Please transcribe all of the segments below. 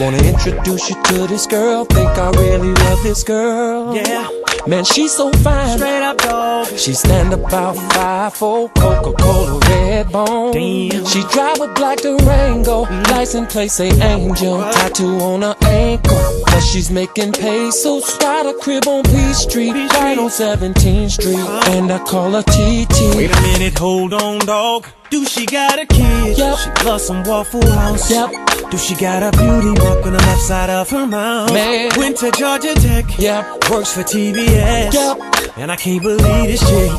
Wanna introduce you to this girl. Think I really love this girl. Yeah. Man, she's so fine. Straight up dog. She stand about five four, Coca-Cola red bone. Damn. She drive with black Durango, license plate say Angel, tattoo on her ankle. But she's making pesos. Got a crib on Peachtree, right on 17th Street, and I call her TT. Wait a minute, hold on, dog. Do she got a kid? Yep. She plus some Waffle House. Yep. Do she got a beauty mark on the left side of her mouth? Man. Went to Georgia Tech. Yep. Works for TBS. Yep. And I can't believe this chick.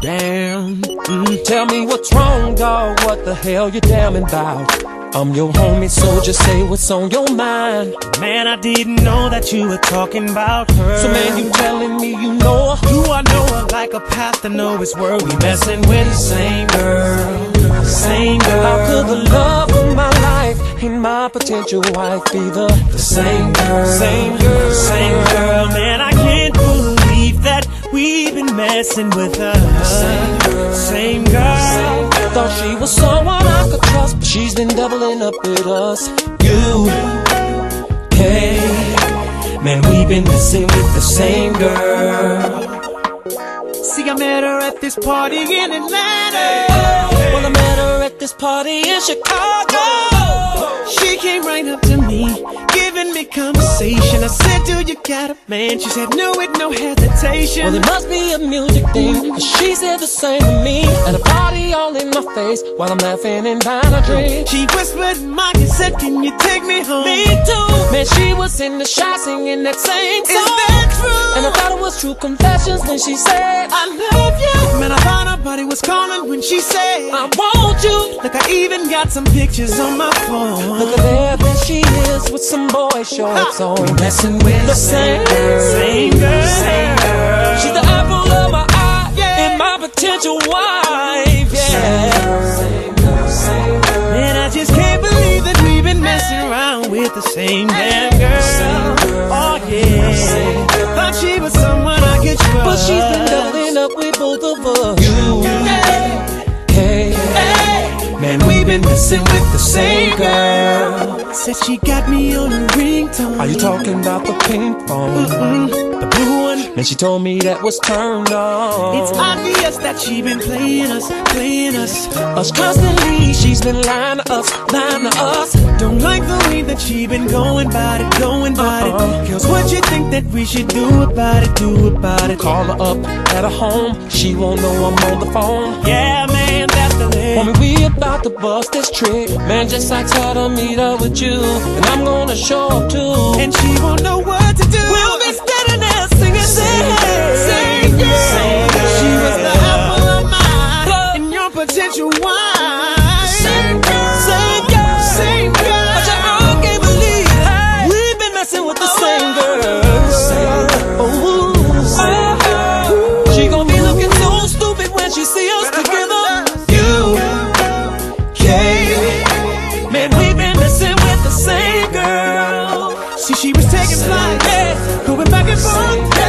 Damn. Mm. Tell me what's wrong, dog. What the hell you damning about? I'm your homie, so just say what's on your mind. Man, I didn't know that you were talking about her. So man, you telling me you know her? Do I know her like a path to know it's where we messing with the same girl, same girl. How could the my potential wife be the, the same girl? Same girl, same girl. Man, I can't believe that we've been messing with her. Same girl, same girl. Thought she was someone I could trust, but she's been doubling up with us. You, hey, man, we've been messing with the same girl. See, I met her at this party in Atlanta. Well, I met her at this party in Chicago. Giving me conversation. I said, Do you got a man? She said, No, with no hesitation. Well, it must be a music thing, cause she said the same to me. At a party all in my face, while I'm laughing and buying a drink. She whispered in my said, Can you take me home? Me too. Man, she was in the shot singing that same song. Is that true? And I thought it was true confessions when she said, I love you. Man, I thought her body was calling when she said, I want you. Look, I even got some pictures on my phone. Look at there, there she is with some boy shorts on. We messing with the same girl. Same girl, same girl. She's the apple of my eye and my potential wife. Yeah. Same girl. Same girl. Same girl. Man, I just can't believe that we've been messing around with the same damn been messing with the same girl. Said she got me on a ringtone. Are you talking about the pink phone? Mm, the blue one. And she told me that was turned on. It's obvious that she been playing us, playing us. Us constantly, she's been lying to us, lying to us. Don't like the way that she been going about it, going about Uh-uh. it. Girls, what you think that we should do about it, do about it? Call her up at her home, she won't know I'm on the phone. Yeah, man, Homie, we about to bust this trick. Man, just ask her to meet up with you, and I'm gonna show up too. And she won't know what to do. we'll going